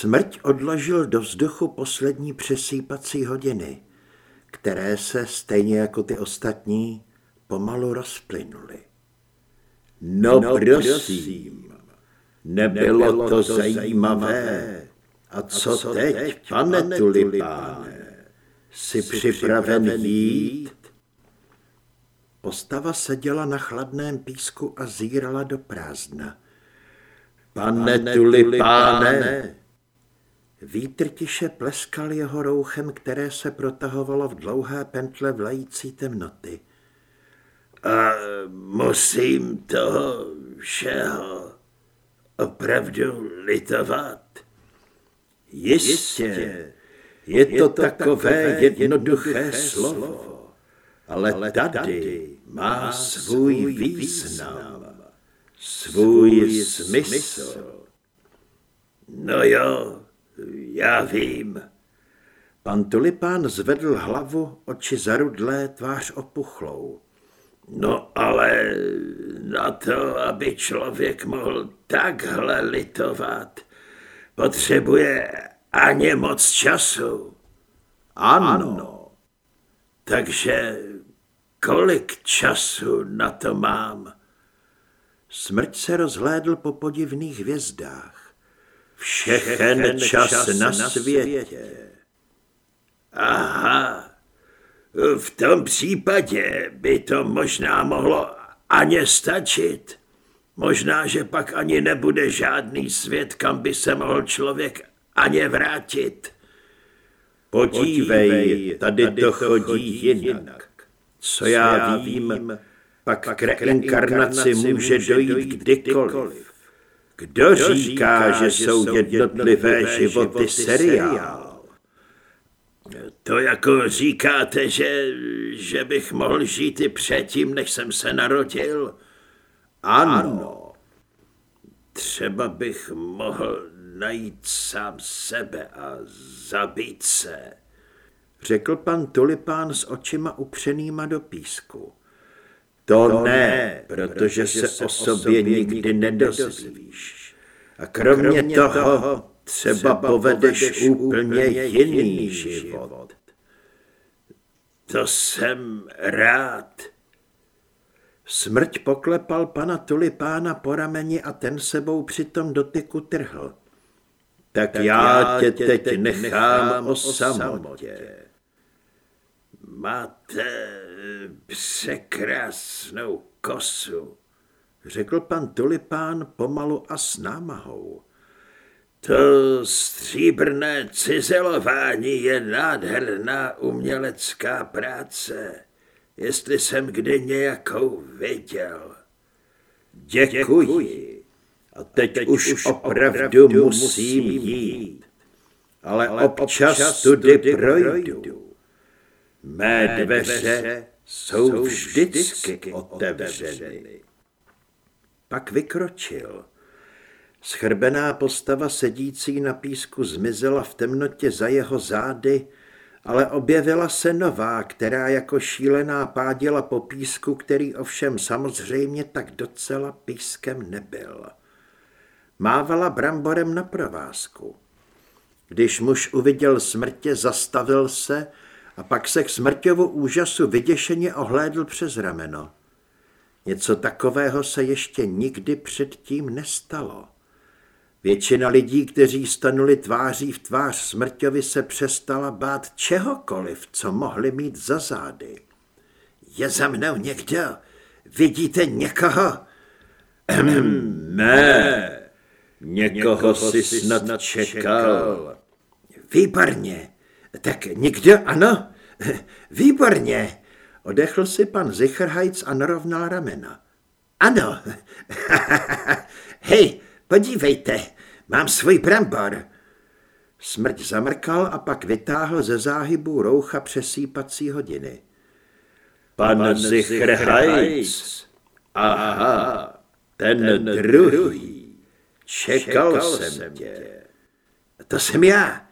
Smrť odložil do vzduchu poslední přesýpací hodiny, které se, stejně jako ty ostatní, pomalu rozplynuly. No, no prosím, nebylo to zajímavé. A co teď, pane tulipáne? Jsi připraven jít? Postava seděla na chladném písku a zírala do prázdna. Pane tulipáne! Vítr tiše pleskal jeho rouchem, které se protahovalo v dlouhé pentle vlající temnoty. A musím toho všeho opravdu litovat? Jistě, je to takové jednoduché slovo, ale tady má svůj význam, svůj smysl. No jo, já vím. Pan Tulipán zvedl hlavu, oči zarudlé, tvář opuchlou. No ale na to, aby člověk mohl takhle litovat, potřebuje ani moc času. Ano. Takže kolik času na to mám? Smrť se rozhlédl po podivných hvězdách. Všechen čas na světě. Aha, v tom případě by to možná mohlo ani stačit. Možná, že pak ani nebude žádný svět, kam by se mohl člověk ani vrátit. Podívej, tady to chodí jinak. Co já vím, pak k reinkarnaci může dojít kdykoliv. Kdo říká, že jsou jednotlivé životy seriál? To jako říkáte, že, že bych mohl žít i předtím, než jsem se narodil? Ano. Třeba bych mohl najít sám sebe a zabít se, řekl pan Tulipán s očima upřenýma do písku. To, to ne, protože se o sobě nikdy nedozvíš. A kromě, kromě toho třeba povedeš úplně jiný život. To jsem rád. Smrť poklepal pana Tulipána po rameni a ten sebou při tom dotyku trhl. Tak, tak já tě teď, teď nechám o samotě. Máte překrásnou kosu, řekl pan Tulipán pomalu a s námahou. To stříbrné cizelování je nádherná umělecká práce, jestli jsem kdy nějakou viděl. Děkuji. A teď, teď už, už opravdu musím jít. Ale, ale občas tudy projdu. Mé dveře jsou vždycky otevřeny. Pak vykročil. Schrbená postava sedící na písku zmizela v temnotě za jeho zády, ale objevila se nová, která jako šílená pádila po písku, který ovšem samozřejmě tak docela pískem nebyl. Mávala bramborem na provázku. Když muž uviděl smrtě, zastavil se a pak se k smrťovu úžasu vyděšeně ohlédl přes rameno. Něco takového se ještě nikdy předtím nestalo. Většina lidí, kteří stanuli tváří v tvář smrťovi, se přestala bát čehokoliv, co mohli mít za zády. Je za mnou někdo? Vidíte někoho? ne, někoho si snad čekal. Výborně, tak někdo ano? Výborně, odechl si pan Zicherhajc a narovnal ramena. Ano, hej, Podívejte, mám svůj brambor. Smrť zamrkal a pak vytáhl ze záhybu roucha přesýpací hodiny. Pan, Pan Zichrhajc. Aha, ten, ten druhý. Čekal, Čekal jsem tě. To jsem já.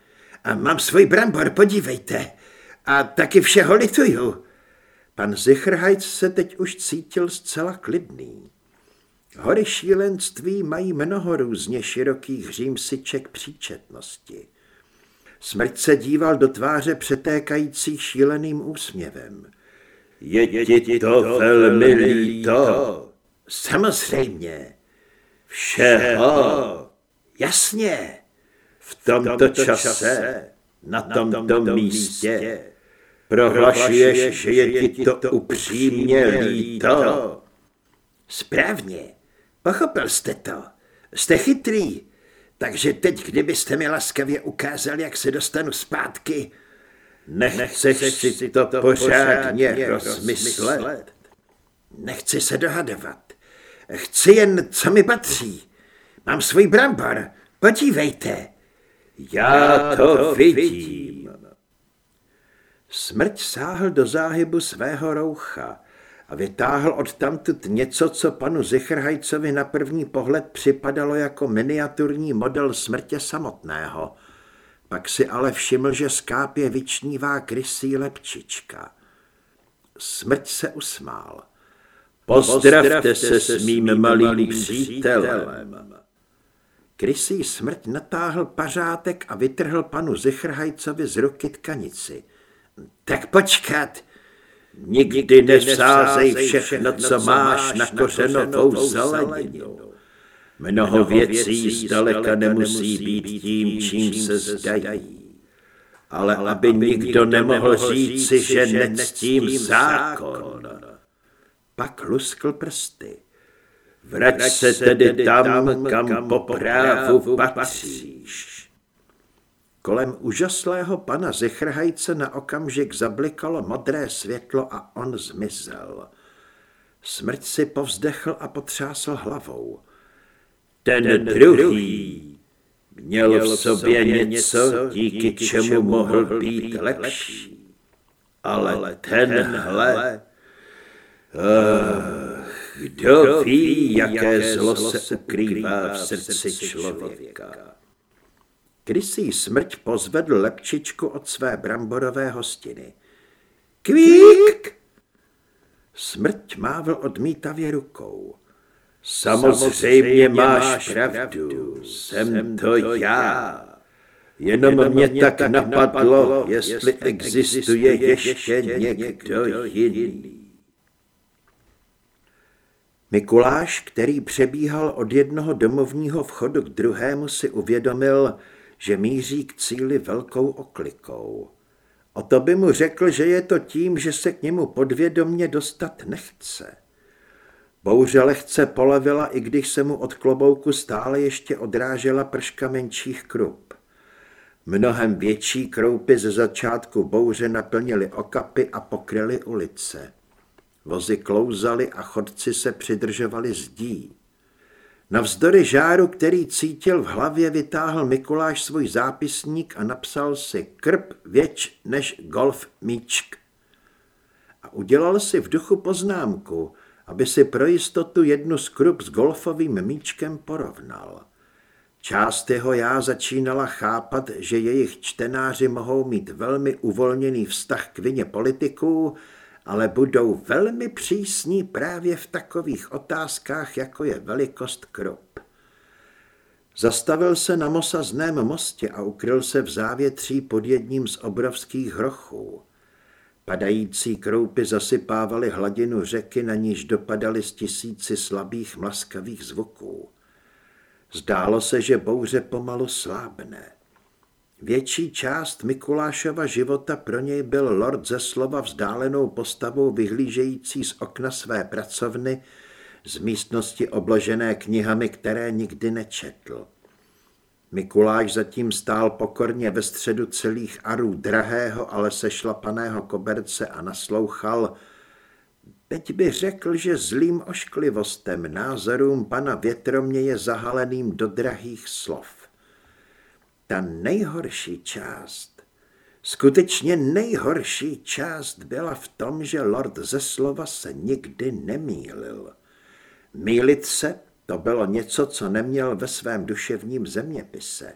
A mám svůj brambor, podívejte. A taky všeho lituju. Pan Zichrhajc se teď už cítil zcela klidný. Hory šílenství mají mnoho různě širokých římsiček příčetnosti. Smrt se díval do tváře přetékající šíleným úsměvem. Je ti to velmi líto? Samozřejmě. Všeho. Jasně. V tomto čase, na tomto místě, prohlašuješ, že je ti to upřímně líto. Správně. Pochopil jste to. Jste chytrý. Takže teď, kdybyste mi laskavě ukázal, jak se dostanu zpátky, nechceš si to pořádně rozmyslet. Nechci se dohadovat. Chci jen, co mi patří. Mám svůj brambor. Podívejte. Já to vidím. Smrť sáhl do záhybu svého roucha a vytáhl od tamtud něco, co panu Zichrhajcovi na první pohled připadalo jako miniaturní model smrtě samotného. Pak si ale všiml, že skápě vyčnívá krysí lepčička. Smrť se usmál. Pozdravte se s mým malým přítelem. Krysí smrť natáhl pařátek a vytrhl panu Zichrhajcovi z ruky tkanici. Tak počkat, Nikdy nevsázej všechno, co máš na kořenovou zeleninu. Mnoho věcí zdaleka nemusí být tím, čím se zdají. Ale aby nikdo nemohl říci, že nectím zákon. Pak luskl prsty. Vrať se tedy tam, kam po právu patříš. Kolem úžaslého pana Zichrhajce na okamžik zablikalo modré světlo a on zmizel. Smrť si povzdechl a potřásl hlavou. Ten druhý měl v sobě něco, díky čemu mohl být lepší. Ale tenhle... kdo ví, jaké zlo se ukrývá v srdci člověka. Krysí smrť pozvedl lepčičku od své bramborové hostiny. Kvík! Smrť mávl odmítavě rukou. Samozřejmě máš pravdu, jsem to já. Jenom mě tak napadlo, jestli existuje ještě někdo jiný. Mikuláš, který přebíhal od jednoho domovního vchodu k druhému, si uvědomil, že míří k cíli velkou oklikou. O to by mu řekl, že je to tím, že se k němu podvědomně dostat nechce. Bouře lehce polevila, i když se mu od klobouku stále ještě odrážela prška menších krup. Mnohem větší kroupy ze začátku bouře naplnily okapy a pokryly ulice. Vozy klouzaly a chodci se přidržovali zdí. Navzdory žáru, který cítil v hlavě, vytáhl Mikuláš svůj zápisník a napsal si krb věč než golf míčk. A udělal si v duchu poznámku, aby si pro jistotu jednu skrup s golfovým míčkem porovnal. Část jeho já začínala chápat, že jejich čtenáři mohou mít velmi uvolněný vztah k vině politiků, ale budou velmi přísní právě v takových otázkách, jako je velikost krop. Zastavil se na mosazném mostě a ukryl se v závětří pod jedním z obrovských hrochů. Padající kroupy zasypávaly hladinu řeky, na níž dopadaly z tisíci slabých mlaskavých zvuků. Zdálo se, že bouře pomalu slábne. Větší část Mikulášova života pro něj byl lord ze slova vzdálenou postavou vyhlížející z okna své pracovny z místnosti obložené knihami, které nikdy nečetl. Mikuláš zatím stál pokorně ve středu celých arů drahého, ale sešlapaného koberce a naslouchal. Teď by řekl, že zlým ošklivostem názorům pana větromě je zahaleným do drahých slov. Ta nejhorší část, skutečně nejhorší část byla v tom, že lord ze slova se nikdy nemýlil. Mýlit se to bylo něco, co neměl ve svém duševním zeměpise.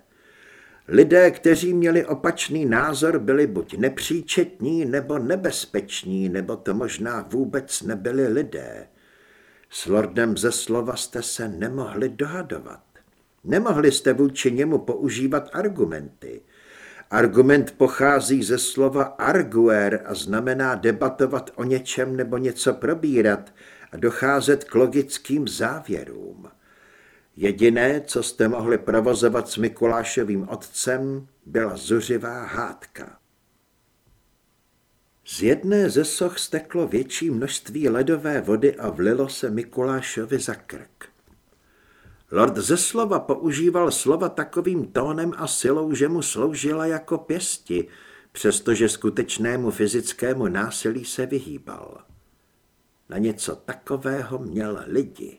Lidé, kteří měli opačný názor, byli buď nepříčetní nebo nebezpeční, nebo to možná vůbec nebyli lidé. S lordem ze slova jste se nemohli dohadovat. Nemohli jste vůči němu používat argumenty. Argument pochází ze slova arguer a znamená debatovat o něčem nebo něco probírat a docházet k logickým závěrům. Jediné, co jste mohli provozovat s Mikulášovým otcem, byla zuřivá hádka. Z jedné ze soch steklo větší množství ledové vody a vlilo se Mikulášovi za krk. Lord ze slova používal slova takovým tónem a silou, že mu sloužila jako pěsti, přestože skutečnému fyzickému násilí se vyhýbal. Na něco takového měl lidi.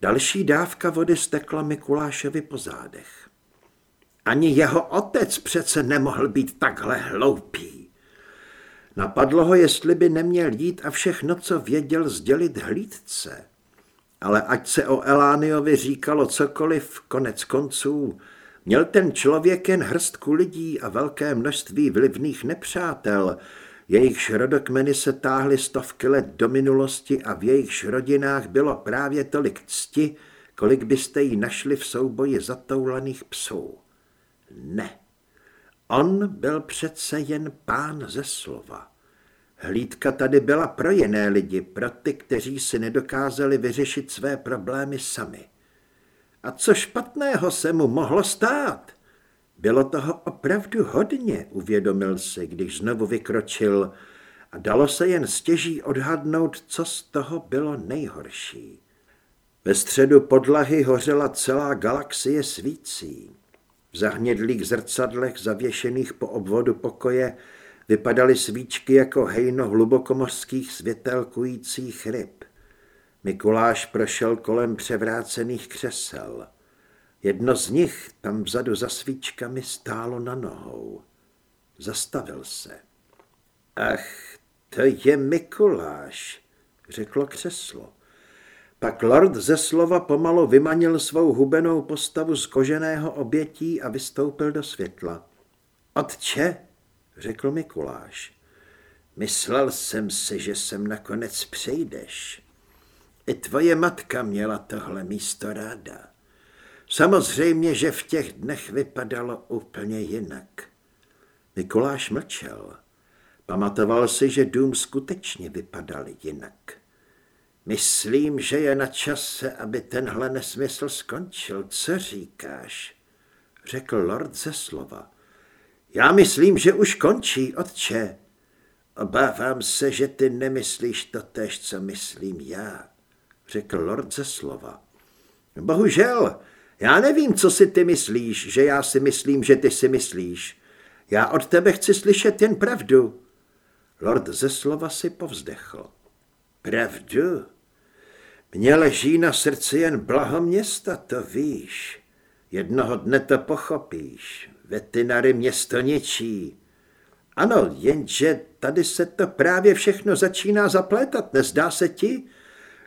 Další dávka vody stekla Mikulášovi po zádech. Ani jeho otec přece nemohl být takhle hloupý. Napadlo ho, jestli by neměl jít a všechno, co věděl, sdělit hlídce. Ale ať se o Elániovi říkalo cokoliv, konec konců, měl ten člověk jen hrstku lidí a velké množství vlivných nepřátel, jejichž rodokmeny se táhly stovky let do minulosti a v jejichž rodinách bylo právě tolik cti, kolik byste ji našli v souboji zatoulaných psů. Ne, on byl přece jen pán ze slova. Hlídka tady byla pro jiné lidi, pro ty, kteří si nedokázali vyřešit své problémy sami. A co špatného se mu mohlo stát? Bylo toho opravdu hodně, uvědomil si, když znovu vykročil a dalo se jen stěží odhadnout, co z toho bylo nejhorší. Ve středu podlahy hořela celá galaxie svící. V zahnědlých zrcadlech zavěšených po obvodu pokoje vypadaly svíčky jako hejno hlubokomořských světelkujících ryb. Mikuláš prošel kolem převrácených křesel. Jedno z nich tam vzadu za svíčkami stálo na nohou. Zastavil se. Ach, to je Mikuláš, řeklo křeslo. Pak lord ze slova pomalu vymanil svou hubenou postavu z koženého obětí a vystoupil do světla. Otče, řekl Mikuláš, myslel jsem si, že sem nakonec přejdeš. I tvoje matka měla tohle místo ráda. Samozřejmě, že v těch dnech vypadalo úplně jinak. Mikuláš mlčel. Pamatoval si, že dům skutečně vypadal jinak. Myslím, že je na čase, aby tenhle nesmysl skončil. Co říkáš? Řekl lord ze slova. Já myslím, že už končí, otče. Obávám se, že ty nemyslíš to tež, co myslím já, řekl lord ze slova. Bohužel, já nevím, co si ty myslíš, že já si myslím, že ty si myslíš. Já od tebe chci slyšet jen pravdu. Lord ze slova si povzdechl. Pravdu? Mně leží na srdci jen blaho města, to víš. Jednoho dne to pochopíš. Vetinary město ničí. Ano, jenže tady se to právě všechno začíná zaplétat, nezdá se ti?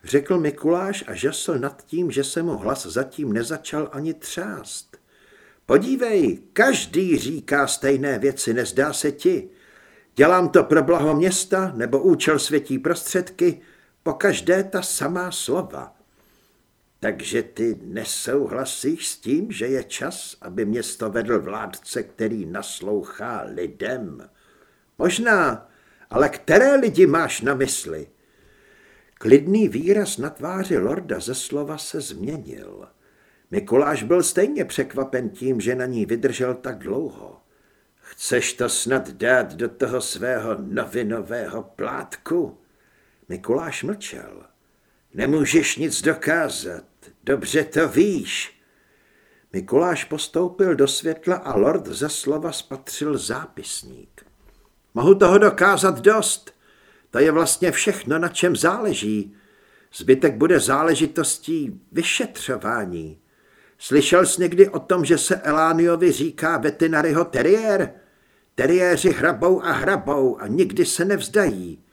Řekl Mikuláš a žasl nad tím, že se mu hlas zatím nezačal ani třást. Podívej, každý říká stejné věci, nezdá se ti. Dělám to pro blaho města nebo účel světí prostředky, po každé ta samá slova. Takže ty nesouhlasíš s tím, že je čas, aby město vedl vládce, který naslouchá lidem? Možná, ale které lidi máš na mysli? Klidný výraz na tváři lorda ze slova se změnil. Mikuláš byl stejně překvapen tím, že na ní vydržel tak dlouho. Chceš to snad dát do toho svého novinového plátku? Mikuláš mlčel. Nemůžeš nic dokázat, dobře to víš. Mikuláš postoupil do světla a lord ze slova spatřil zápisník. Mohu toho dokázat dost. To je vlastně všechno, na čem záleží. Zbytek bude záležitostí vyšetřování. Slyšel jsi někdy o tom, že se Elániovi říká vetinaryho teriér? Teriéři hrabou a hrabou a nikdy se nevzdají.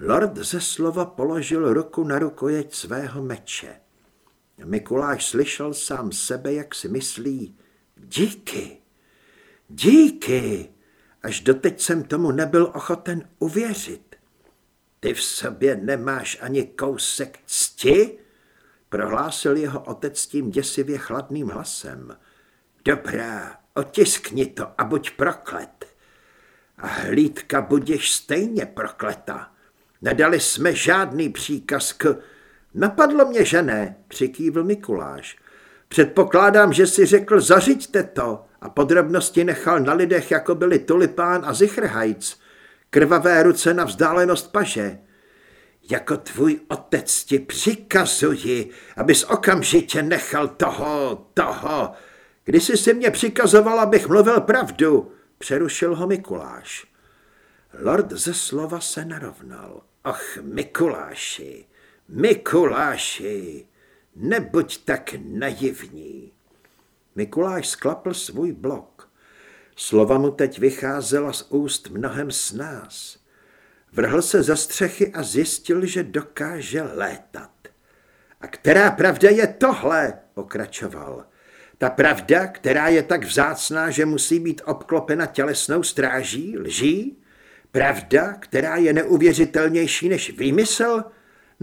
Lord ze slova položil ruku na rukojeť svého meče. Mikuláš slyšel sám sebe, jak si myslí, díky, díky, až doteď jsem tomu nebyl ochoten uvěřit. ty v sobě nemáš ani kousek cti? Prohlásil jeho otec tím děsivě chladným hlasem. Dobrá, otiskni to a buď proklet. A hlídka budeš stejně prokleta. Nedali jsme žádný příkaz k... Napadlo mě, že ne, přikývl Mikuláš. Předpokládám, že si řekl, zařiďte to a podrobnosti nechal na lidech, jako byli Tulipán a Zichrhajc. Krvavé ruce na vzdálenost paže. Jako tvůj otec ti přikazuji, abys okamžitě nechal toho, toho. Když jsi si mě přikazoval, abych mluvil pravdu, přerušil ho Mikuláš. Lord ze slova se narovnal. Ach, Mikuláši, Mikuláši, nebuď tak naivní. Mikuláš sklapl svůj blok. Slova mu teď vycházela z úst mnohem s nás. Vrhl se za střechy a zjistil, že dokáže létat. A která pravda je tohle? pokračoval. Ta pravda, která je tak vzácná, že musí být obklopena tělesnou stráží, lží? Pravda, která je neuvěřitelnější než výmysl?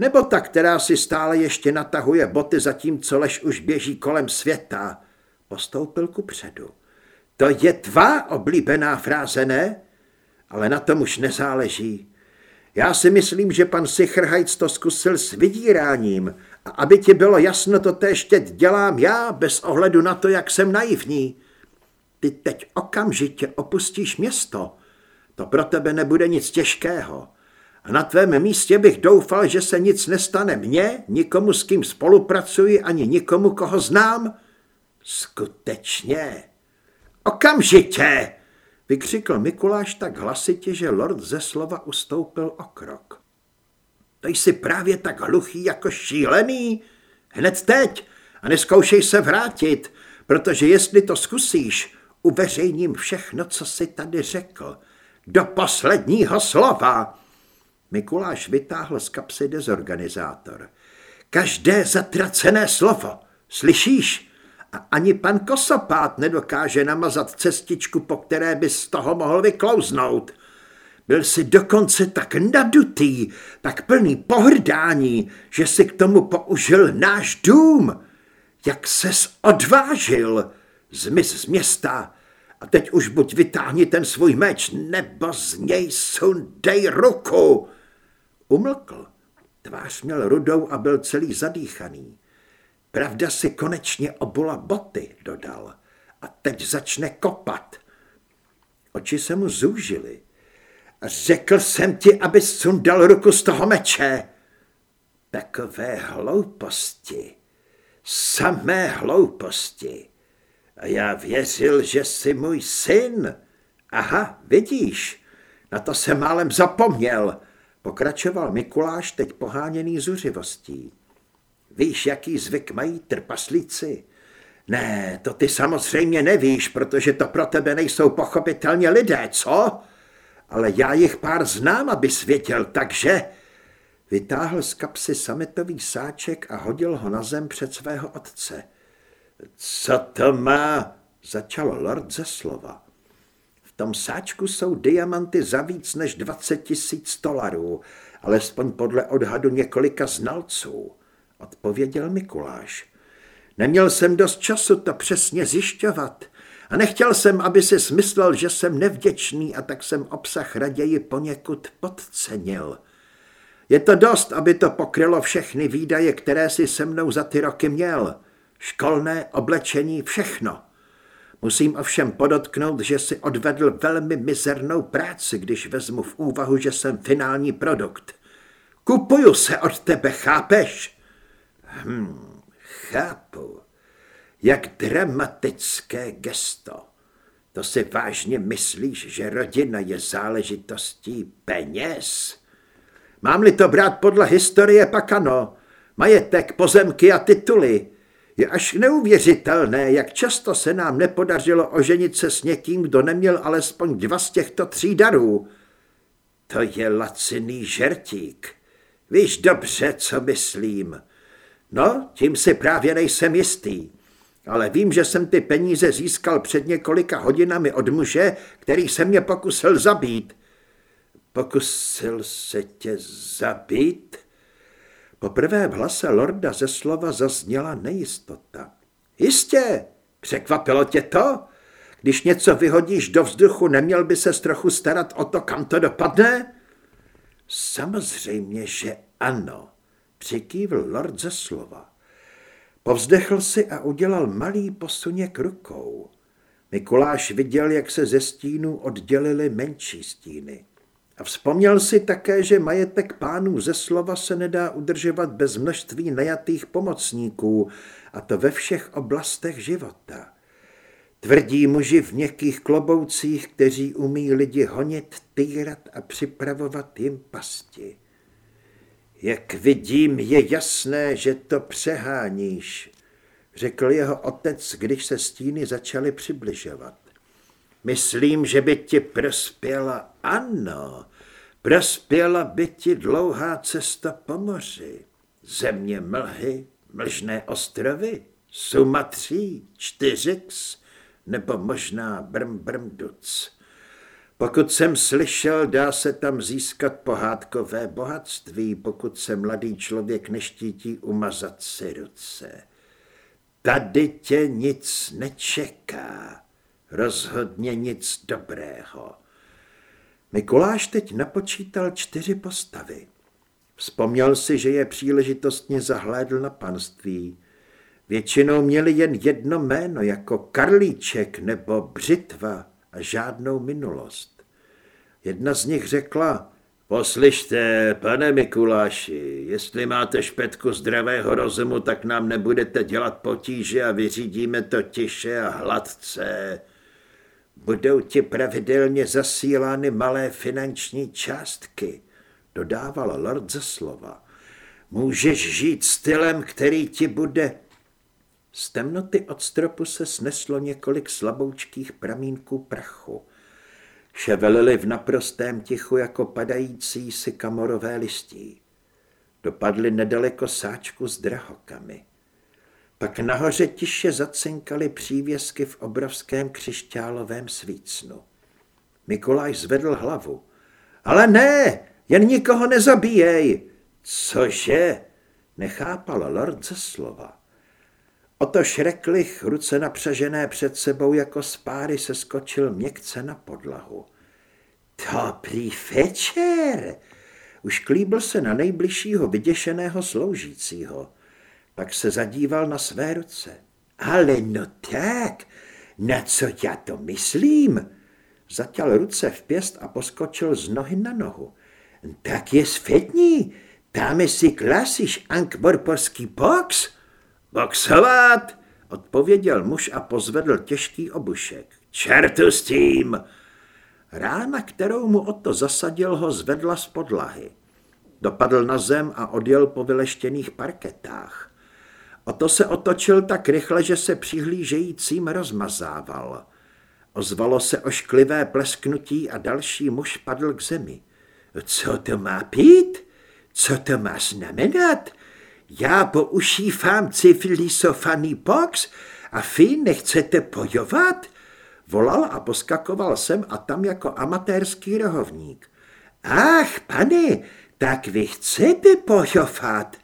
Nebo ta, která si stále ještě natahuje boty zatímco lež už běží kolem světa? Postoupil ku předu. To je tvá oblíbená fráze, ne? Ale na tom už nezáleží. Já si myslím, že pan Sichrhajc to zkusil s vydíráním a aby ti bylo jasno, to též teď dělám já, bez ohledu na to, jak jsem naivní. Ty teď okamžitě opustíš město. To pro tebe nebude nic těžkého. A na tvém místě bych doufal, že se nic nestane mně, nikomu, s kým spolupracuji, ani nikomu, koho znám. Skutečně. Okamžitě! Vykřikl Mikuláš tak hlasitě, že lord ze slova ustoupil o krok. To jsi právě tak hluchý jako šílený? Hned teď a neskoušej se vrátit, protože jestli to zkusíš, uveřejním všechno, co jsi tady řekl. Do posledního slova. Mikuláš vytáhl z kapsy dezorganizátor. Každé zatracené slovo, slyšíš? A ani pan Kosopát nedokáže namazat cestičku, po které by z toho mohl vyklouznout. Byl si dokonce tak nadutý, tak plný pohrdání, že si k tomu použil náš dům. Jak ses odvážil, zmiz z města. A teď už buď vytáhni ten svůj meč, nebo z něj sundej ruku. Umlkl. Tvář měl rudou a byl celý zadýchaný. Pravda si konečně obula boty, dodal. A teď začne kopat. Oči se mu zúžily. Řekl jsem ti, aby sundal ruku z toho meče. Takové hlouposti. Samé hlouposti. A já věřil, že jsi můj syn. Aha, vidíš, na to jsem málem zapomněl, pokračoval Mikuláš teď poháněný zuřivostí. Víš, jaký zvyk mají trpaslíci? Ne, to ty samozřejmě nevíš, protože to pro tebe nejsou pochopitelně lidé, co? Ale já jich pár znám, aby světěl, takže... Vytáhl z kapsy sametový sáček a hodil ho na zem před svého otce. Co to má? Začal lord ze slova. Tom sáčku jsou diamanty za víc než 20 tisíc dolarů, alespoň podle odhadu několika znalců odpověděl Mikuláš. Neměl jsem dost času to přesně zjišťovat a nechtěl jsem, aby si smyslel, že jsem nevděčný a tak jsem obsah raději poněkud podcenil. Je to dost, aby to pokrylo všechny výdaje, které si se mnou za ty roky měl. Školné, oblečení, všechno. Musím ovšem podotknout, že si odvedl velmi mizernou práci, když vezmu v úvahu, že jsem finální produkt. Kupuju se od tebe, chápeš? Hm, chápu. Jak dramatické gesto. To si vážně myslíš, že rodina je záležitostí peněz? Mám-li to brát podle historie, pak ano. Majetek, pozemky a tituly. Je až neuvěřitelné, jak často se nám nepodařilo oženit se s někým, kdo neměl alespoň dva z těchto tří darů. To je laciný žertík. Víš dobře, co myslím. No, tím si právě nejsem jistý. Ale vím, že jsem ty peníze získal před několika hodinami od muže, který se mě pokusil zabít. Pokusil se tě zabít? Poprvé v hlase lorda ze slova zazněla nejistota. Jistě, překvapilo tě to? Když něco vyhodíš do vzduchu, neměl by se trochu starat o to, kam to dopadne? Samozřejmě, že ano, přikývl lord ze slova. Povzdechl si a udělal malý posuněk rukou. Mikuláš viděl, jak se ze stínů oddělily menší stíny. A vzpomněl si také, že majetek pánů ze slova se nedá udržovat bez množství najatých pomocníků, a to ve všech oblastech života. Tvrdí muži v měkkých kloboucích, kteří umí lidi honit, týrat a připravovat jim pasti. Jak vidím, je jasné, že to přeháníš, řekl jeho otec, když se stíny začaly přibližovat. Myslím, že by ti prospěla, ano, prospěla by ti dlouhá cesta po moři, země mlhy, mlžné ostrovy, Sumatří, Čtyřix nebo možná Brm Brmduc. Pokud jsem slyšel, dá se tam získat pohádkové bohatství, pokud se mladý člověk neštítí umazat si ruce. Tady tě nic nečeká, rozhodně nic dobrého. Mikuláš teď napočítal čtyři postavy. Vzpomněl si, že je příležitostně zahlédl na panství. Většinou měli jen jedno jméno, jako Karlíček nebo Břitva a žádnou minulost. Jedna z nich řekla, Poslyšte, pane Mikuláši, jestli máte špetku zdravého rozumu, tak nám nebudete dělat potíže a vyřídíme to tiše a hladce. Budou ti pravidelně zasílány malé finanční částky, dodával lord ze slova. Můžeš žít stylem, který ti bude... Z temnoty od stropu se sneslo několik slaboučkých pramínků prachu. Ševelili v naprostém tichu jako padající si kamorové listí. Dopadli nedaleko sáčku s drahokami. Pak nahoře tiše zacinkaly přívěsky v obrovském křišťálovém svícnu. Mikuláš zvedl hlavu. Ale ne, jen nikoho nezabíjej. Cože? Nechápal lord ze slova. Oto šreklich, ruce napřažené před sebou jako spáry, se skočil měkce na podlahu. Dobrý večer! Už klíbl se na nejbližšího vyděšeného sloužícího. Pak se zadíval na své ruce. Ale no tak, na co já to myslím? Zatěl ruce v pěst a poskočil z nohy na nohu. Tak je světní, dáme si klasiš ankborporský box? Boxovat, odpověděl muž a pozvedl těžký obušek. Čertu s tím! Rána, kterou mu Otto zasadil, ho zvedla z podlahy. Dopadl na zem a odjel po vyleštěných parketách. Oto se otočil tak rychle, že se přihlížejícím rozmazával. Ozvalo se ošklivé plesknutí a další muž padl k zemi. Co to má pít? Co to má znamenat? Já používám civilisovaný box a vy nechcete bojovat? Volal a poskakoval sem a tam jako amatérský rohovník. Ach, pane, tak vy chcete bojovat?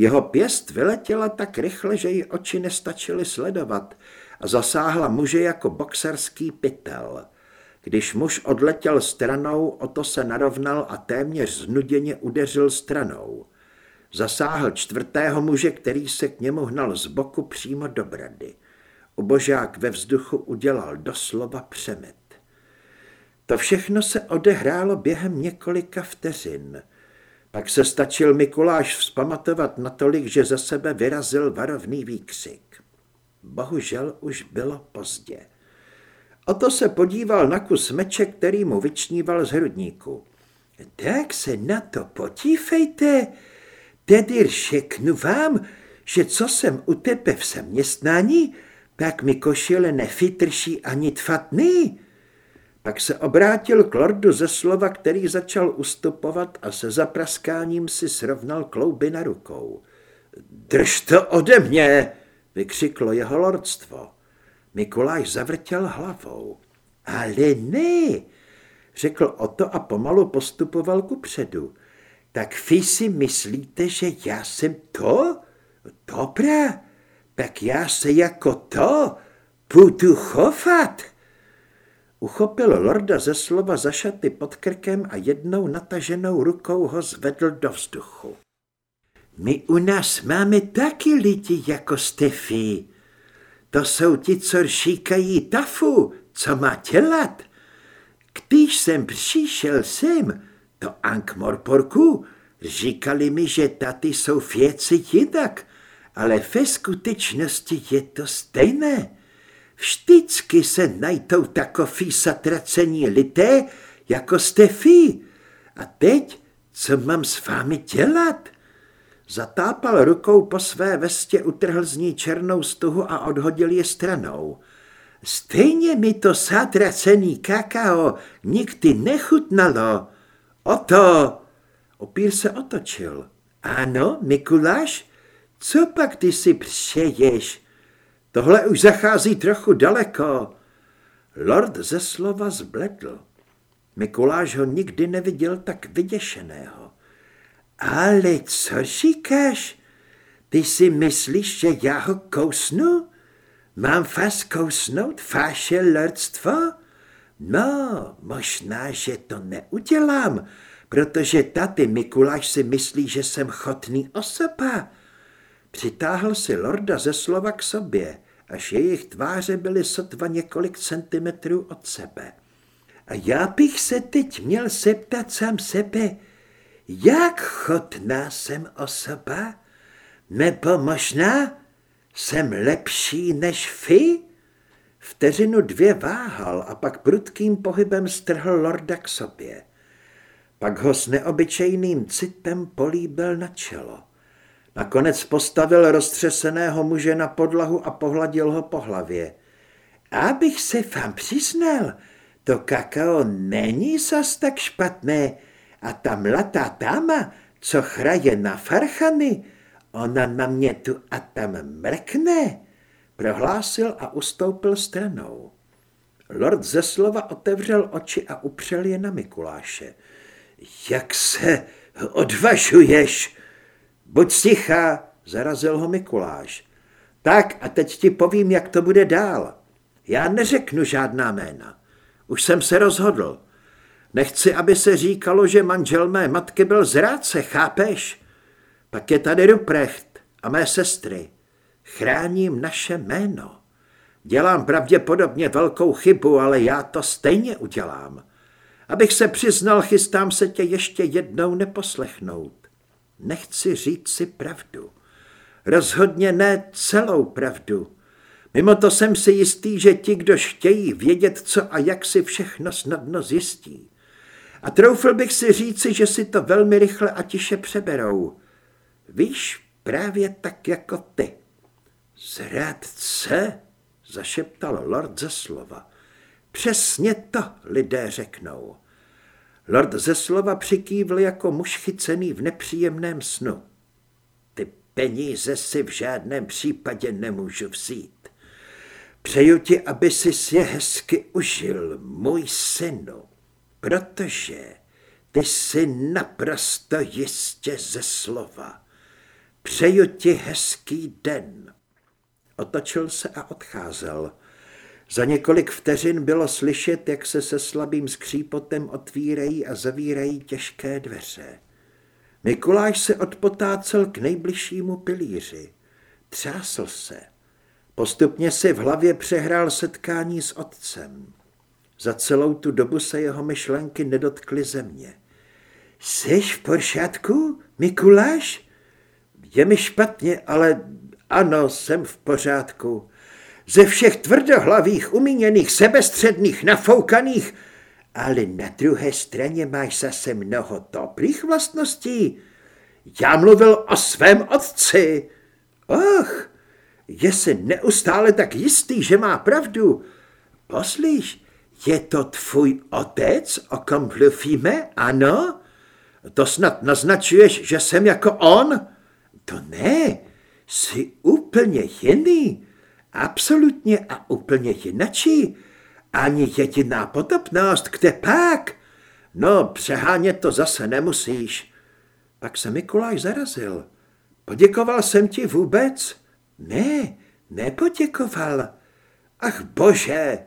Jeho pěst vyletěla tak rychle, že ji oči nestačily sledovat a zasáhla muže jako boxerský pytel. Když muž odletěl stranou, o to se narovnal a téměř znuděně udeřil stranou. Zasáhl čtvrtého muže, který se k němu hnal z boku přímo do brady. Ubožák ve vzduchu udělal doslova přemet. To všechno se odehrálo během několika vteřin. Pak se stačil Mikuláš vzpamatovat natolik, že za sebe vyrazil varovný výkřik. Bohužel už bylo pozdě. Oto se podíval na kus meče, který mu vyčníval z hrudníku. Tak se na to podívejte, tedy řeknu vám, že co jsem u tebe v zaměstnání, tak mi košile nefitrší ani tfatný. Pak se obrátil k lordu ze slova, který začal ustupovat a se zapraskáním si srovnal klouby na rukou. Drž to ode mě, vykřiklo jeho lordstvo. Mikuláš zavrtěl hlavou. Ale ne, řekl Oto a pomalu postupoval ku předu. Tak vy si myslíte, že já jsem to? Dobrá, tak já se jako to budu chovat. Uchopil lorda ze slova za šaty pod krkem a jednou nataženou rukou ho zvedl do vzduchu. My u nás máme taky lidi jako Stefy. To jsou ti, co říkají tafu, co má dělat. Když jsem přišel sem, to Ankmorporku, říkali mi, že taty jsou věci jinak, ale ve skutečnosti je to stejné. Vždycky se najdou takový satracení lidé, jako Stefy. A teď, co mám s vámi dělat? Zatápal rukou po své vestě, utrhl z ní černou stuhu a odhodil je stranou. Stejně mi to satracený kakao nikdy nechutnalo. O to! Opír se otočil. Ano, Mikuláš? Co pak ty si přeješ? Tohle už zachází trochu daleko. Lord ze slova zbledl. Mikuláš ho nikdy neviděl tak vyděšeného. Ale co říkáš? Ty si myslíš, že já ho kousnu? Mám fast kousnout fáše lordstvo? No, možná, že to neudělám, protože taty Mikuláš si myslí, že jsem chotný osoba. Přitáhl si lorda ze slova k sobě, až jejich tváře byly sotva několik centimetrů od sebe. A já bych se teď měl septat sám sebe, jak chotná jsem osoba? Nebo možná jsem lepší než vy? Vteřinu dvě váhal a pak prudkým pohybem strhl lorda k sobě. Pak ho s neobyčejným citem políbil na čelo. Nakonec postavil roztřeseného muže na podlahu a pohladil ho po hlavě. Abych se vám přiznal, to kakao není zas tak špatné a ta mladá dáma, co chraje na farchany, ona na mě tu a tam mrkne, prohlásil a ustoupil stranou. Lord ze slova otevřel oči a upřel je na Mikuláše. Jak se odvažuješ? Buď tichá, zarazil ho Mikuláš. Tak a teď ti povím, jak to bude dál. Já neřeknu žádná jména. Už jsem se rozhodl. Nechci, aby se říkalo, že manžel mé matky byl zrádce, chápeš? Pak je tady Ruprecht a mé sestry. Chráním naše jméno. Dělám pravděpodobně velkou chybu, ale já to stejně udělám. Abych se přiznal, chystám se tě ještě jednou neposlechnout. Nechci říct si pravdu. Rozhodně ne celou pravdu. Mimo to jsem si jistý, že ti, kdo chtějí vědět, co a jak si všechno snadno zjistí. A troufl bych si říci, že si to velmi rychle a tiše přeberou. Víš, právě tak jako ty. Zrádce, zašeptal lord ze slova. Přesně to lidé řeknou. Lord ze slova přikývl jako muž chycený v nepříjemném snu. Ty peníze si v žádném případě nemůžu vzít. Přeju ti, aby si je hezky užil, můj synu, protože ty jsi naprosto jistě ze slova. Přeju ti hezký den. Otočil se a odcházel. Za několik vteřin bylo slyšet, jak se se slabým skřípotem otvírají a zavírají těžké dveře. Mikuláš se odpotácel k nejbližšímu pilíři. Třásl se. Postupně si v hlavě přehrál setkání s otcem. Za celou tu dobu se jeho myšlenky nedotkly země. Jseš v pořádku, Mikuláš? Je mi špatně, ale ano, jsem v pořádku. Ze všech tvrdohlavých, umíněných, sebestředných, nafoukaných, ale na druhé straně máš zase mnoho dobrých vlastností. Já mluvil o svém otci. Och, je se neustále tak jistý, že má pravdu. Poslíš, je to tvůj otec, o kom mluvíme, ano? To snad naznačuješ, že jsem jako on? To ne, jsi úplně jiný, absolutně a úplně jinačí. Ani jediná potopnost, kde pak? No, přehánět to zase nemusíš. Pak se Mikuláš zarazil. Poděkoval jsem ti vůbec? Ne, nepoděkoval. Ach bože,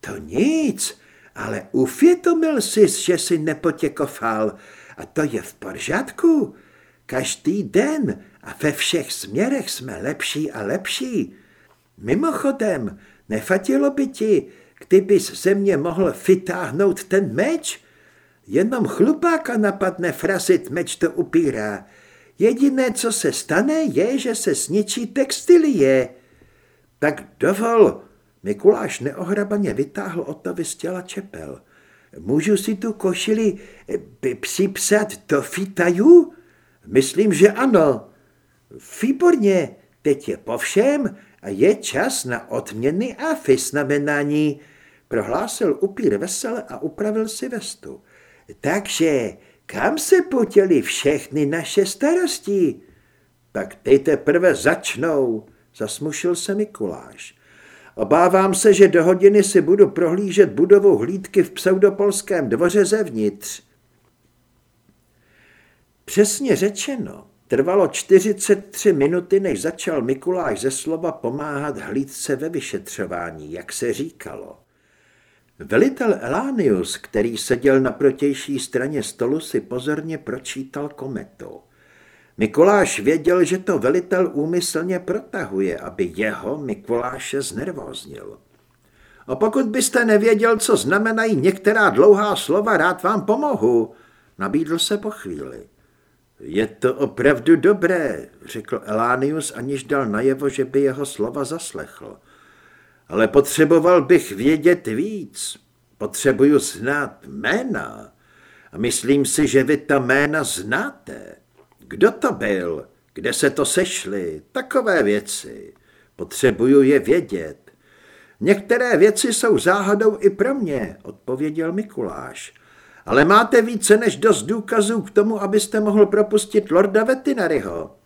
to nic, ale uvědomil jsi, že si nepoděkoval. A to je v pořádku. Každý den a ve všech směrech jsme lepší a lepší. Mimochodem, nefatilo by ti, kdybys ze mě mohl vytáhnout ten meč? Jenom chlupáka napadne frasit meč to upírá. Jediné, co se stane, je, že se sničí textilie. Tak dovol, Mikuláš neohrabaně vytáhl Otovi z těla čepel. Můžu si tu košili eh, připsat do fitaju? Myslím, že ano. Výborně, teď je po všem a je čas na odměny a vyznamenání, prohlásil upír vesele a upravil si vestu. Takže kam se potěli všechny naše starosti? Tak ty teprve začnou, zasmušil se Mikuláš. Obávám se, že do hodiny si budu prohlížet budovu hlídky v pseudopolském dvoře zevnitř. Přesně řečeno, trvalo 43 minuty, než začal Mikuláš ze slova pomáhat hlídce ve vyšetřování, jak se říkalo. Velitel Elánius, který seděl na protější straně stolu, si pozorně pročítal kometu. Mikuláš věděl, že to velitel úmyslně protahuje, aby jeho Mikuláše znervoznil. A pokud byste nevěděl, co znamenají některá dlouhá slova, rád vám pomohu, nabídl se po chvíli. Je to opravdu dobré, řekl Elánius, aniž dal najevo, že by jeho slova zaslechl. Ale potřeboval bych vědět víc. Potřebuju znát jména. A myslím si, že vy ta jména znáte. Kdo to byl? Kde se to sešli? Takové věci. Potřebuju je vědět. Některé věci jsou záhadou i pro mě, odpověděl Mikuláš. Ale máte více než dost důkazů k tomu, abyste mohl propustit lorda Vetinaryho.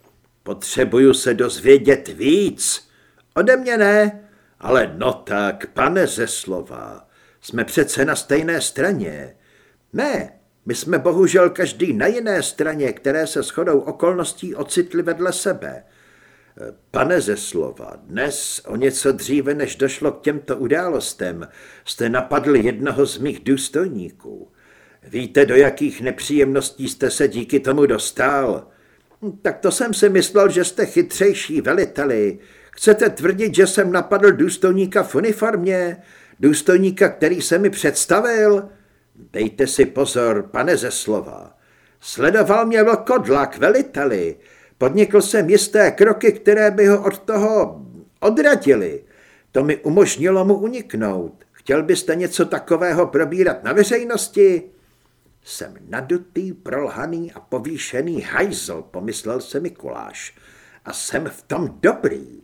Potřebuju se dozvědět víc. Ode mě ne, ale no tak, pane ze slova, jsme přece na stejné straně. Ne, my jsme bohužel každý na jiné straně, které se shodou okolností ocitli vedle sebe. Pane ze slova, dnes o něco dříve, než došlo k těmto událostem, jste napadli jednoho z mých důstojníků. Víte, do jakých nepříjemností jste se díky tomu dostal? Tak to jsem si myslel, že jste chytřejší veliteli. Chcete tvrdit, že jsem napadl důstojníka v uniformě? Důstojníka, který se mi představil? Dejte si pozor, pane ze slova. Sledoval mě vlkodlak, veliteli. Podnikl jsem jisté kroky, které by ho od toho odradili. To mi umožnilo mu uniknout. Chtěl byste něco takového probírat na veřejnosti? Jsem nadutý, prolhaný a povýšený hajzl, pomyslel se Mikuláš. A jsem v tom dobrý.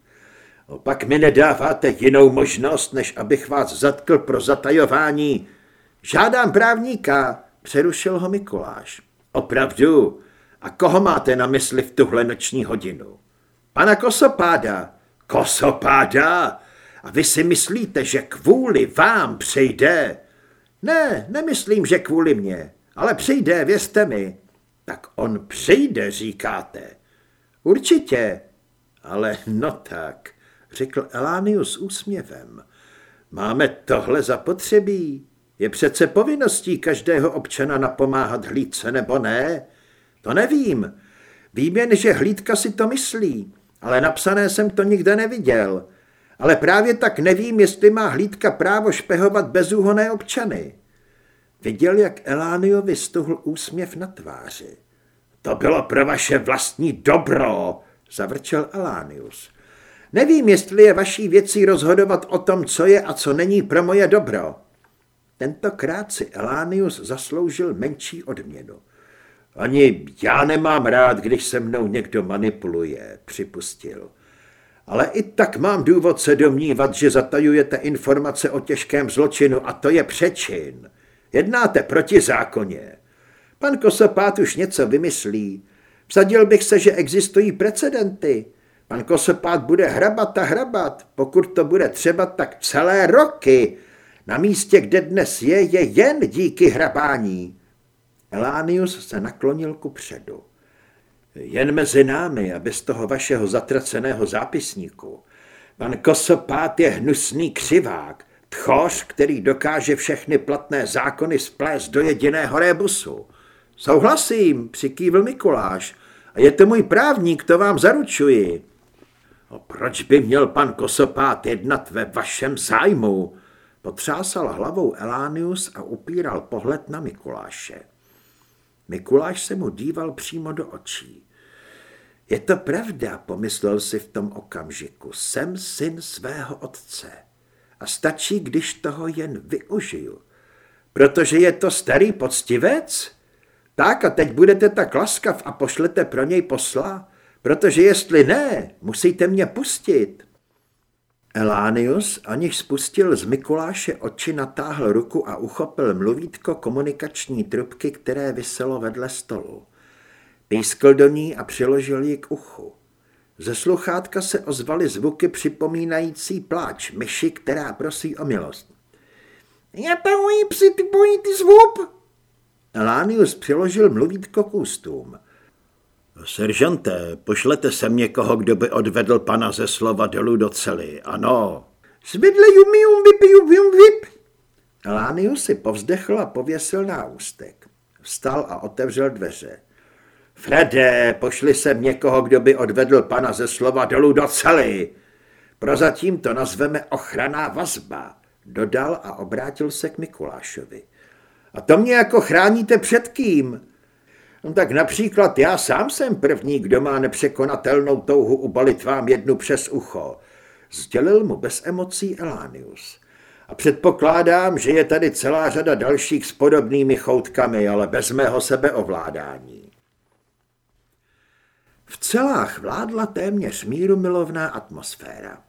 Opak mi nedáváte jinou možnost, než abych vás zatkl pro zatajování Žádám právníka, přerušil ho Mikuláš. Opravdu? A koho máte na mysli v tuhle noční hodinu? Pana Kosopáda. Kosopáda? A vy si myslíte, že kvůli vám přejde? Ne, nemyslím, že kvůli mně, ale přijde, věřte mi. Tak on přijde, říkáte. Určitě. Ale no tak, řekl Elánius úsměvem. Máme tohle zapotřebí. Je přece povinností každého občana napomáhat hlídce, nebo ne? To nevím. Vím jen, že hlídka si to myslí, ale napsané jsem to nikde neviděl. Ale právě tak nevím, jestli má hlídka právo špehovat bezúhoné občany. Viděl, jak Elániovi stuhl úsměv na tváři. To bylo pro vaše vlastní dobro, zavrčel Elánius. Nevím, jestli je vaší věcí rozhodovat o tom, co je a co není pro moje dobro. Tentokrát si Elánius zasloužil menší odměnu. Ani já nemám rád, když se mnou někdo manipuluje, připustil. Ale i tak mám důvod se domnívat, že zatajujete informace o těžkém zločinu a to je přečin. Jednáte proti zákoně. Pan Kosopát už něco vymyslí. Vsadil bych se, že existují precedenty. Pan Kosopát bude hrabat a hrabat, pokud to bude třeba tak celé roky, na místě, kde dnes je, je jen díky hrabání. Elánius se naklonil ku předu. Jen mezi námi a bez toho vašeho zatraceného zápisníku. Pan Kosopát je hnusný křivák, tchoř, který dokáže všechny platné zákony splést do jediného rébusu. Souhlasím, přikývl Mikuláš. A je to můj právník, to vám zaručuji. A proč by měl pan Kosopát jednat ve vašem zájmu? Potřásal hlavou Elánius a upíral pohled na Mikuláše. Mikuláš se mu díval přímo do očí. Je to pravda, pomyslel si v tom okamžiku. Jsem syn svého otce. A stačí, když toho jen využiju. Protože je to starý poctivec? Tak a teď budete tak laskav a pošlete pro něj posla? Protože jestli ne, musíte mě pustit. Elánius, aniž spustil z Mikuláše oči, natáhl ruku a uchopil mluvítko komunikační trubky, které vyselo vedle stolu. Pískl do ní a přiložil ji k uchu. Ze sluchátka se ozvaly zvuky připomínající pláč myši, která prosí o milost. Já tahuji psi, ty bojí ty zvup! Elánius přiložil mluvítko k ústům. Seržante, pošlete sem někoho, kdo by odvedl pana ze slova dolů do cely, ano. Zvedle jumium vip jum vip. Elánius si povzdechl a pověsil náustek. Vstal a otevřel dveře. Frede, pošli sem někoho, kdo by odvedl pana ze slova dolů do cely. Prozatím to nazveme ochraná vazba, dodal a obrátil se k Mikulášovi. A to mě jako chráníte před kým? No tak například já sám jsem první, kdo má nepřekonatelnou touhu ubalit vám jednu přes ucho. Sdělil mu bez emocí Elánius. A předpokládám, že je tady celá řada dalších s podobnými choutkami, ale bez mého sebeovládání. V celách vládla téměř míru milovná atmosféra.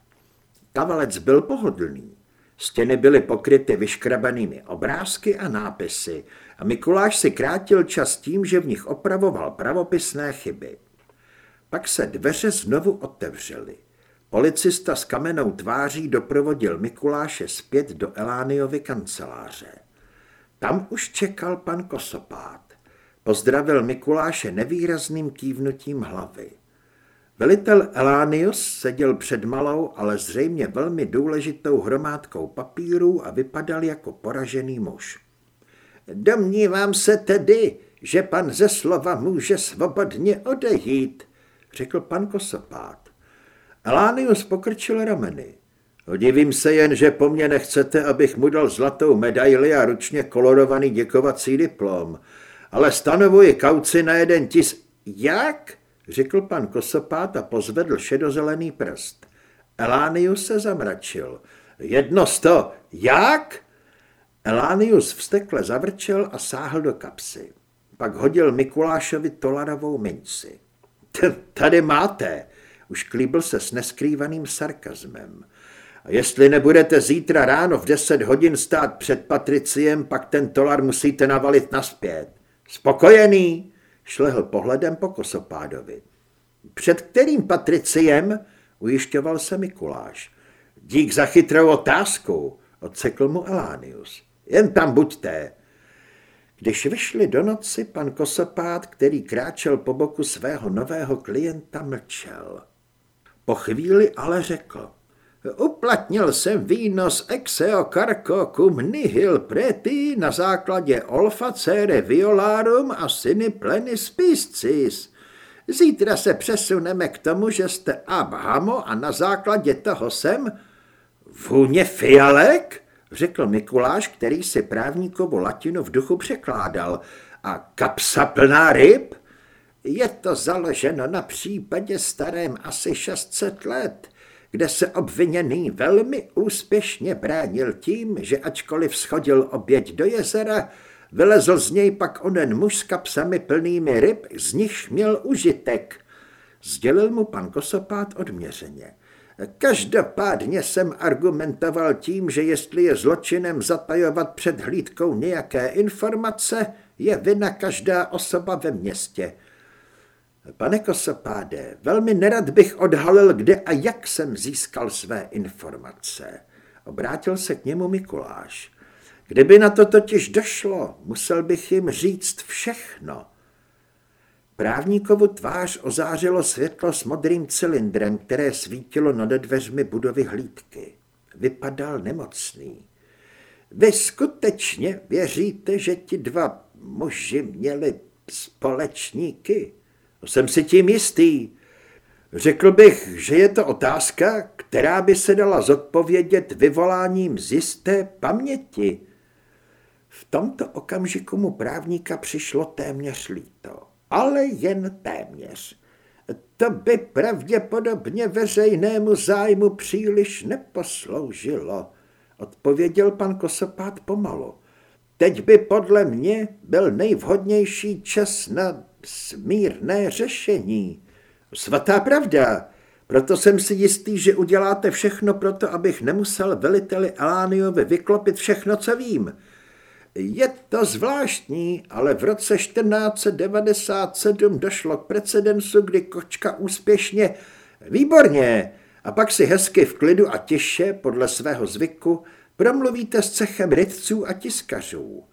Kavalec byl pohodlný. Stěny byly pokryty vyškrabanými obrázky a nápisy a Mikuláš si krátil čas tím, že v nich opravoval pravopisné chyby. Pak se dveře znovu otevřely. Policista s kamenou tváří doprovodil Mikuláše zpět do Elániovy kanceláře. Tam už čekal pan Kosopát. Pozdravil Mikuláše nevýrazným kývnutím hlavy. Velitel Elánius seděl před malou, ale zřejmě velmi důležitou hromádkou papírů a vypadal jako poražený muž. Domnívám se tedy, že pan ze slova může svobodně odejít, řekl pan Kosopát. Elánius pokrčil rameny. Divím se jen, že po mně nechcete, abych mu dal zlatou medaili a ručně kolorovaný děkovací diplom, ale stanovuji kauci na jeden tis... Jak? řekl pan Kosopát a pozvedl šedozelený prst. Elánius se zamračil. Jedno sto. Jak? Elánius vstekle zavrčel a sáhl do kapsy. Pak hodil Mikulášovi tolarovou minci. Tady máte, už klíbil se s neskrývaným sarkazmem. A jestli nebudete zítra ráno v deset hodin stát před Patriciem, pak ten tolar musíte navalit naspět. Spokojený? Šlehl pohledem po Kosopádovi. Před kterým Patriciem? Ujišťoval se Mikuláš. Dík za chytrou otázku, odsekl mu Elánius. Jen tam buďte. Když vyšli do noci, pan Kosopát, který kráčel po boku svého nového klienta, mlčel. Po chvíli ale řekl. Uplatnil jsem výnos exeo carco cum nihil preti na základě olfacere violarum a syny plenis piscis. Zítra se přesuneme k tomu, že jste abhamo a na základě toho jsem... Vůně fialek? řekl Mikuláš, který si právníkovu latinu v duchu překládal. A kapsa plná ryb? Je to založeno na případě starém asi 600 let, kde se obviněný velmi úspěšně bránil tím, že ačkoliv schodil oběť do jezera, vylezl z něj pak onen muž s kapsami plnými ryb, z nichž měl užitek. Sdělil mu pan Kosopát odměřeně. Každopádně jsem argumentoval tím, že jestli je zločinem zatajovat před hlídkou nějaké informace, je vina každá osoba ve městě. Pane Kosopáde, velmi nerad bych odhalil, kde a jak jsem získal své informace. Obrátil se k němu Mikuláš. Kdyby na to totiž došlo, musel bych jim říct všechno. Právníkovu tvář ozářilo světlo s modrým cylindrem, které svítilo nad dveřmi budovy hlídky. Vypadal nemocný. Vy skutečně věříte, že ti dva muži měli společníky? Jsem si tím jistý. Řekl bych, že je to otázka, která by se dala zodpovědět vyvoláním z jisté paměti. V tomto okamžiku mu právníka přišlo téměř líto, ale jen téměř. To by pravděpodobně veřejnému zájmu příliš neposloužilo, odpověděl pan Kosopát pomalu. Teď by podle mě byl nejvhodnější čas na smírné řešení. Svatá pravda, proto jsem si jistý, že uděláte všechno proto, abych nemusel veliteli Elániovi vyklopit všechno, co vím. Je to zvláštní, ale v roce 1497 došlo k precedensu, kdy kočka úspěšně, výborně, a pak si hezky v klidu a tiše, podle svého zvyku, promluvíte s cechem rytců a tiskařů.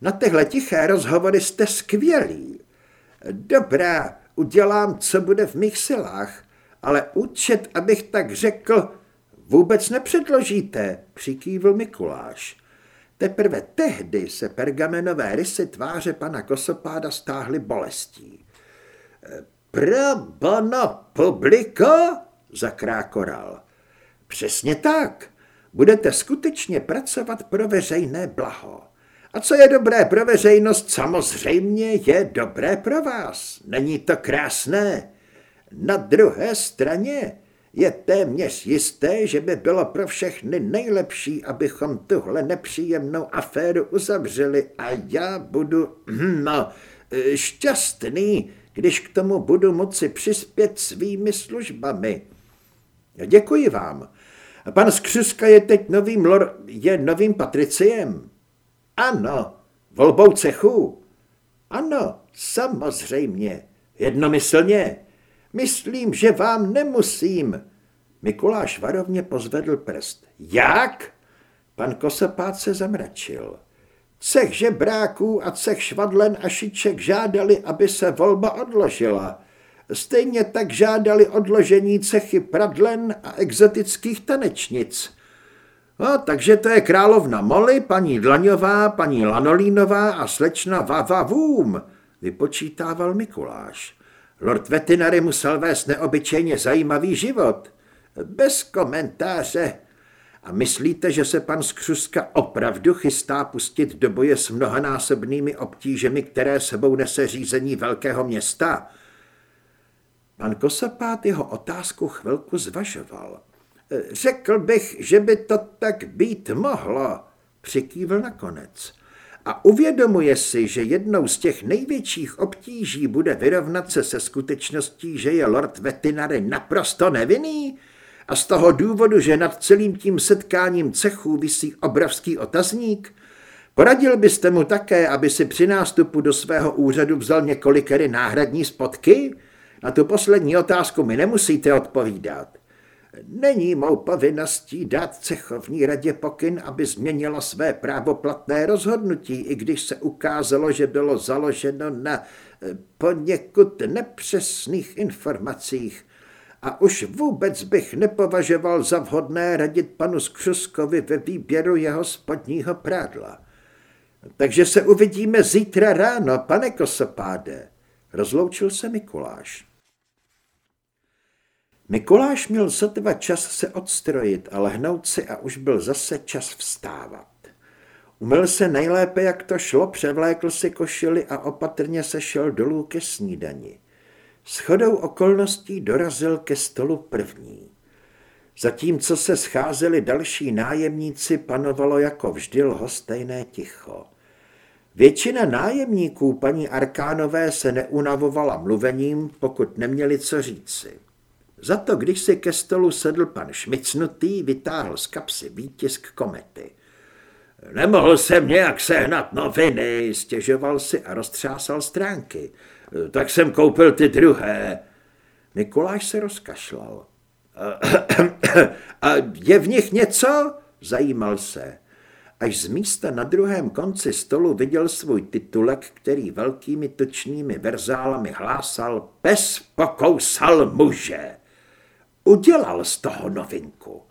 Na tyhle tiché rozhovory jste skvělí. Dobrá, udělám, co bude v mých silách, ale účet, abych tak řekl, vůbec nepředložíte, přikývl Mikuláš. Teprve tehdy se pergamenové rysy tváře pana Kosopáda stáhly bolestí. Pro bono publiko? zakrákoral. Přesně tak. Budete skutečně pracovat pro veřejné blaho. A co je dobré pro veřejnost, samozřejmě je dobré pro vás. Není to krásné? Na druhé straně je téměř jisté, že by bylo pro všechny nejlepší, abychom tuhle nepříjemnou aféru uzavřeli a já budu, hm, no, šťastný, když k tomu budu moci přispět svými službami. Děkuji vám. Pan Skřuska je teď novým lor, je novým patriciem. Ano, volbou cechu. Ano, samozřejmě, jednomyslně. Myslím, že vám nemusím. Mikuláš varovně pozvedl prst. Jak? Pan Kosapát se zamračil. Cech žebráků a cech švadlen a šiček žádali, aby se volba odložila. Stejně tak žádali odložení cechy pradlen a exotických tanečnic. No, takže to je královna Molly, paní Dlaňová, paní Lanolínová a slečna Vava Vům, vypočítával Mikuláš. Lord Vetinary musel vést neobyčejně zajímavý život. Bez komentáře. A myslíte, že se pan Skřuska opravdu chystá pustit do boje s mnohanásobnými obtížemi, které sebou nese řízení velkého města? Pan Kosapát jeho otázku chvilku zvažoval. Řekl bych, že by to tak být mohlo, přikývl nakonec. A uvědomuje si, že jednou z těch největších obtíží bude vyrovnat se se skutečností, že je Lord Vetinary naprosto nevinný a z toho důvodu, že nad celým tím setkáním cechů visí obrovský otazník, poradil byste mu také, aby si při nástupu do svého úřadu vzal několikery náhradní spotky? Na tu poslední otázku mi nemusíte odpovídat. Není mou povinností dát cechovní radě pokyn, aby změnila své právoplatné rozhodnutí, i když se ukázalo, že bylo založeno na eh, poněkud nepřesných informacích. A už vůbec bych nepovažoval za vhodné radit panu Skřuskovi ve výběru jeho spodního prádla. Takže se uvidíme zítra ráno, pane Kosopáde. Rozloučil se Mikuláš. Mikuláš měl sotva čas se odstrojit a lehnout si a už byl zase čas vstávat. Umyl se nejlépe, jak to šlo, převlékl si košili a opatrně se šel dolů ke snídani. S chodou okolností dorazil ke stolu první. Zatímco se scházeli další nájemníci, panovalo jako vždy lhostejné ticho. Většina nájemníků paní Arkánové se neunavovala mluvením, pokud neměli co říci. Za to, když si ke stolu sedl pan Šmicnutý, vytáhl z kapsy výtisk komety. Nemohl jsem nějak sehnat noviny, stěžoval si a roztřásal stránky. Tak jsem koupil ty druhé. Mikuláš se rozkašlal. A je v nich něco? Zajímal se. až z místa na druhém konci stolu viděl svůj titulek, který velkými točnými verzálami hlásal Pes pokousal muže. Udělal z toho novinku.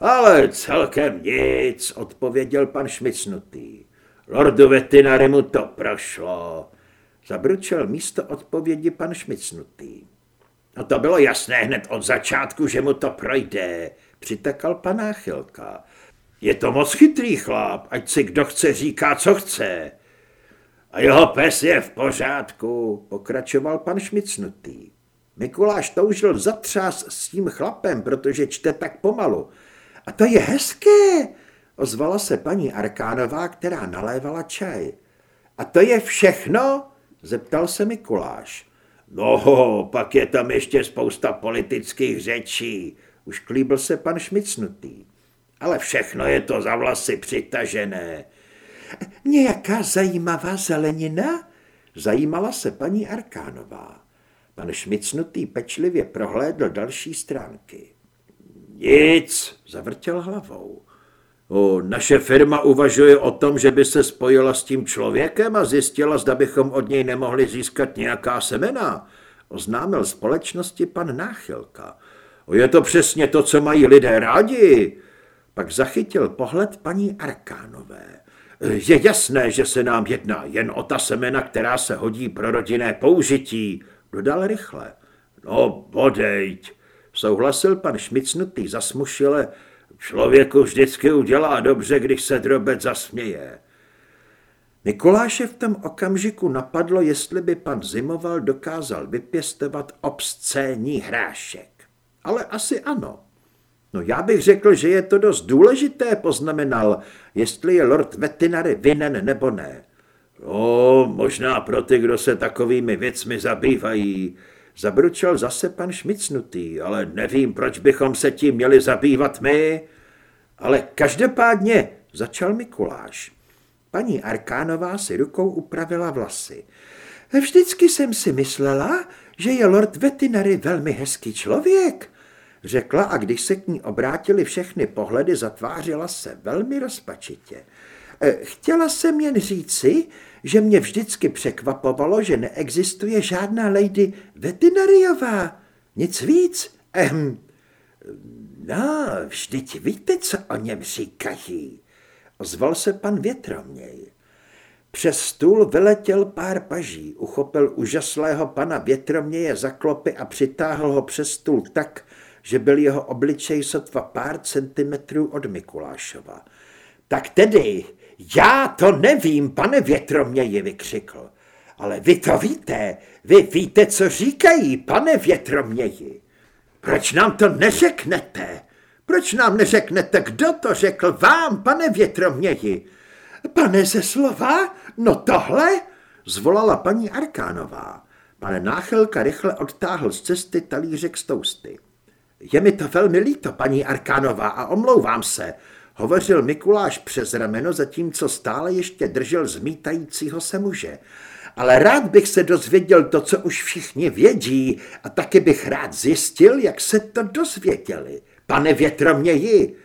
Ale celkem nic, odpověděl pan Šmicnutý. Lordu Vetinary mu to prošlo. Zabručel místo odpovědi pan Šmicnutý. No to bylo jasné hned od začátku, že mu to projde, přitakal pan Náchylka. Je to moc chytrý chlap, ať si kdo chce říká, co chce. A jeho pes je v pořádku, pokračoval pan Šmicnutý. Mikuláš toužil zatřás s tím chlapem, protože čte tak pomalu. A to je hezké, ozvala se paní Arkánová, která nalévala čaj. A to je všechno? zeptal se Mikuláš. No, pak je tam ještě spousta politických řečí, už klíbil se pan Šmicnutý. Ale všechno je to za vlasy přitažené. Nějaká zajímavá zelenina? Zajímala se paní Arkánová. Pan Šmicnutý pečlivě prohlédl další stránky. Nic, zavrtěl hlavou. O, naše firma uvažuje o tom, že by se spojila s tím člověkem a zjistila, zda bychom od něj nemohli získat nějaká semena, oznámil společnosti pan Náchylka. O, je to přesně to, co mají lidé rádi. Pak zachytil pohled paní Arkánové. Je jasné, že se nám jedná jen o ta semena, která se hodí pro rodinné použití, dodal rychle. No, bodejť, souhlasil pan Šmicnutý zasmušile, člověku vždycky udělá dobře, když se drobec zasměje. Mikuláše v tom okamžiku napadlo, jestli by pan Zimoval dokázal vypěstovat obscénní hrášek. Ale asi ano. No já bych řekl, že je to dost důležité, poznamenal, jestli je lord Vetinary vinen nebo ne. No, možná pro ty, kdo se takovými věcmi zabývají, zabručel zase pan Šmicnutý, ale nevím, proč bychom se tím měli zabývat my. Ale každopádně, začal Mikuláš. Paní Arkánová si rukou upravila vlasy. Vždycky jsem si myslela, že je lord Vetinary velmi hezký člověk, řekla a když se k ní obrátili všechny pohledy, zatvářila se velmi rozpačitě. Eh, chtěla jsem jen říci, že mě vždycky překvapovalo, že neexistuje žádná lady veterinariová. Nic víc. Ehm, no, vždyť víte, co o něm říkají. Ozval se pan Větroměj. Přes stůl vyletěl pár paží, uchopil úžaslého pana Větroměje za klopy a přitáhl ho přes stůl tak, že byl jeho obličej sotva pár centimetrů od Mikulášova. Tak tedy, já to nevím, pane Větroměji, vykřikl. Ale vy to víte, vy víte, co říkají, pane Větroměji. Proč nám to neřeknete? Proč nám neřeknete, kdo to řekl vám, pane Větroměji? Pane ze slova, no tohle, zvolala paní Arkánová. Pane Náchylka rychle odtáhl z cesty talířek z tousty. Je mi to velmi líto, paní Arkánová, a omlouvám se, hovořil Mikuláš přes rameno, zatímco stále ještě držel zmítajícího se muže. Ale rád bych se dozvěděl to, co už všichni vědí, a taky bych rád zjistil, jak se to dozvěděli. Pane větroměji,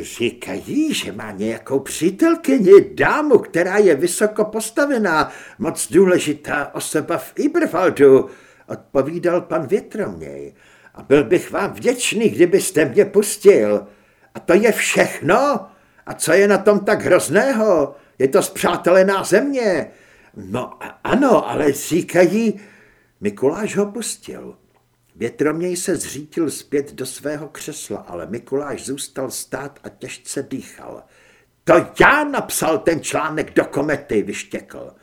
říkají, že má nějakou přítelkyni, dámu, která je vysoko postavená, moc důležitá osoba v Iberwaldu, odpovídal pan větroměj. A byl bych vám vděčný, kdybyste mě pustil. A to je všechno? A co je na tom tak hrozného? Je to zpřátelená země. No ano, ale říkají... Mikuláš ho pustil. Větroměj se zřítil zpět do svého křesla, ale Mikuláš zůstal stát a těžce dýchal. To já napsal ten článek do komety, vyštěkl.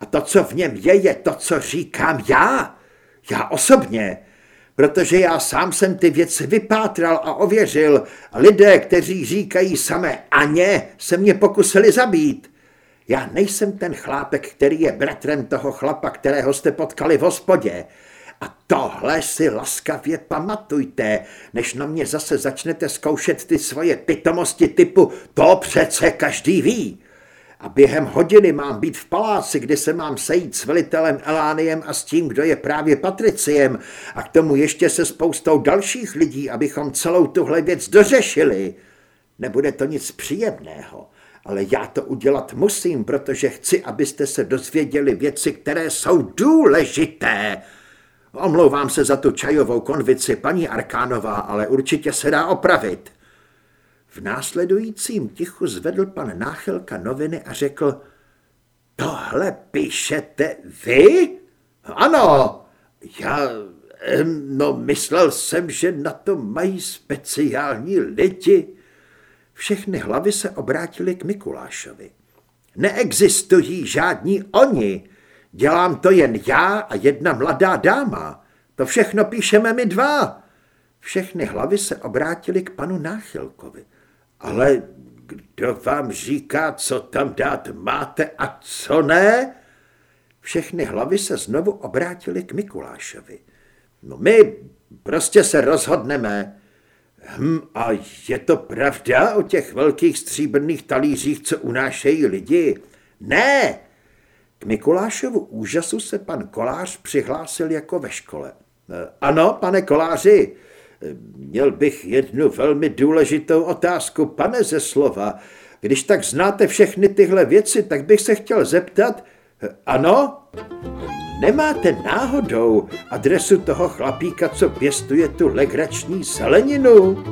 A to, co v něm je, je to, co říkám já. Já osobně protože já sám jsem ty věci vypátral a ověřil. Lidé, kteří říkají samé Aně, se mě pokusili zabít. Já nejsem ten chlápek, který je bratrem toho chlapa, kterého jste potkali v hospodě. A tohle si laskavě pamatujte, než na mě zase začnete zkoušet ty svoje pitomosti typu to přece každý ví a během hodiny mám být v paláci, kde se mám sejít s velitelem Elániem a s tím, kdo je právě Patriciem a k tomu ještě se spoustou dalších lidí, abychom celou tuhle věc dořešili. Nebude to nic příjemného, ale já to udělat musím, protože chci, abyste se dozvěděli věci, které jsou důležité. Omlouvám se za tu čajovou konvici, paní Arkánová, ale určitě se dá opravit. V následujícím tichu zvedl pan Náchylka noviny a řekl, tohle píšete vy? Ano, já, no myslel jsem, že na to mají speciální lidi. Všechny hlavy se obrátily k Mikulášovi. Neexistují žádní oni. Dělám to jen já a jedna mladá dáma. To všechno píšeme my dva. Všechny hlavy se obrátily k panu Náchylkovi. Ale kdo vám říká, co tam dát máte a co ne? Všechny hlavy se znovu obrátily k Mikulášovi. No my prostě se rozhodneme. Hm, a je to pravda o těch velkých stříbrných talířích, co unášejí lidi? Ne! K Mikulášovu úžasu se pan Kolář přihlásil jako ve škole. Ano, pane Koláři, Měl bych jednu velmi důležitou otázku, pane ze slova. Když tak znáte všechny tyhle věci, tak bych se chtěl zeptat, ano? Nemáte náhodou adresu toho chlapíka, co pěstuje tu legrační zeleninu?